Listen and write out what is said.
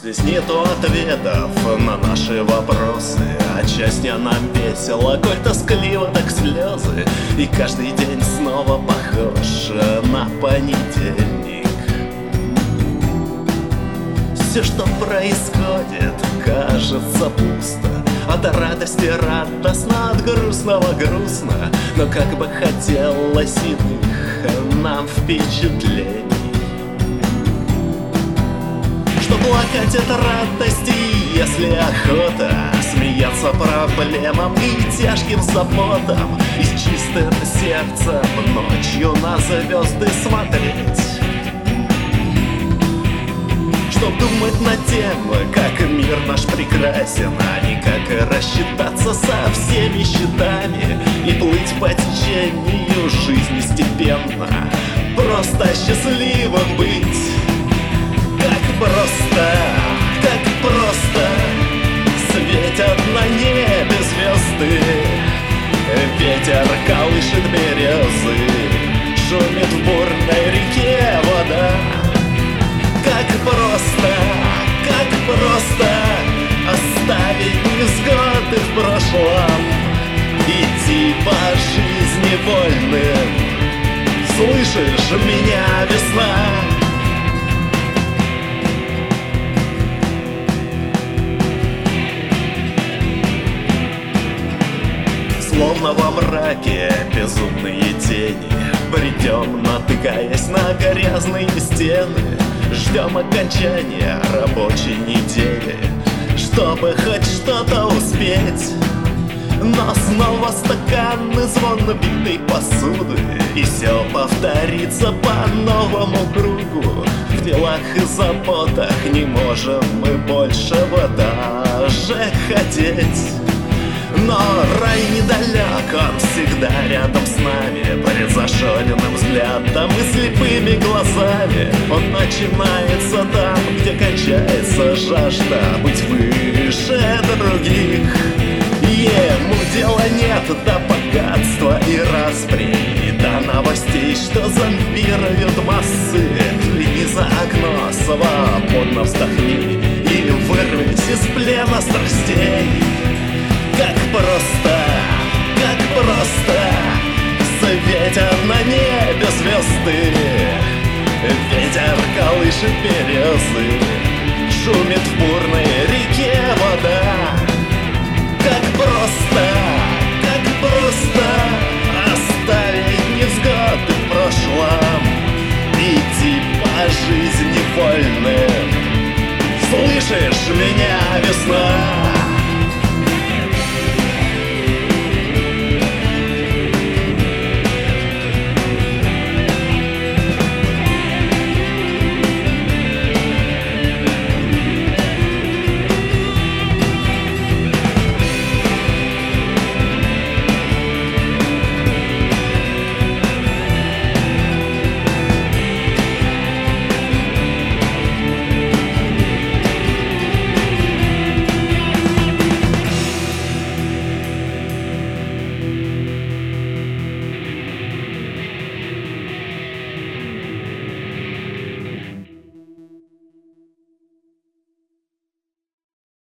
Здесь нету ответов на наши вопросы. Отчасти нам весело, коль тоскливо, так слезы. И каждый день снова похож на понедельник. Все, что происходит, кажется пусто. От радости радостно, от грустного грустно. Но как бы хотелось иных нам впечатлений плакать от радости, если охота Смеяться проблемам и тяжким заботам И с чистым сердцем ночью на звезды смотреть. Чтоб думать над тем, как мир наш прекрасен А не как рассчитаться со всеми счетами И плыть по течению жизни степенно. Просто счастливым быть в прошлом Идти по жизни вольным Слышишь меня, весна? Словно во мраке безумные тени Бредем, натыкаясь на грязные стены Ждем окончания рабочей недели Чтобы хоть что-то успеть но снова стаканы звон битой посуды И все повторится по новому кругу. В делах и заботах не можем мы большего даже хотеть но рай недалек, он всегда рядом с нами. Перед зашоренным взглядом и слепыми глазами. Он начинается там, где кончается жажда Быть выше других. Ему дела нет до богатства и распри. До новостей, что зомбируют массы. Взгляни за окно, свободно вздохни И вырвись из плена страстей как просто, как просто Светят на небе звезды. Ветер колышет березы Шумит в бурной реке вода. Как просто, как просто Оставить невзгоды в прошлом. Идти по жизни вольной